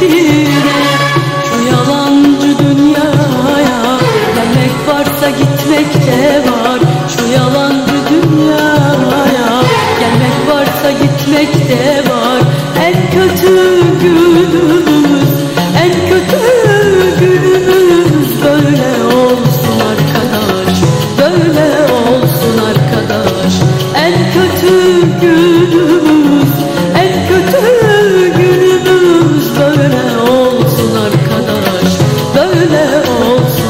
sefire Şu yalancı dünyaya Gelmek varsa gitmek de var. Şu yalancı dünyaya Gelmek varsa gitmek de var. En kötü olsun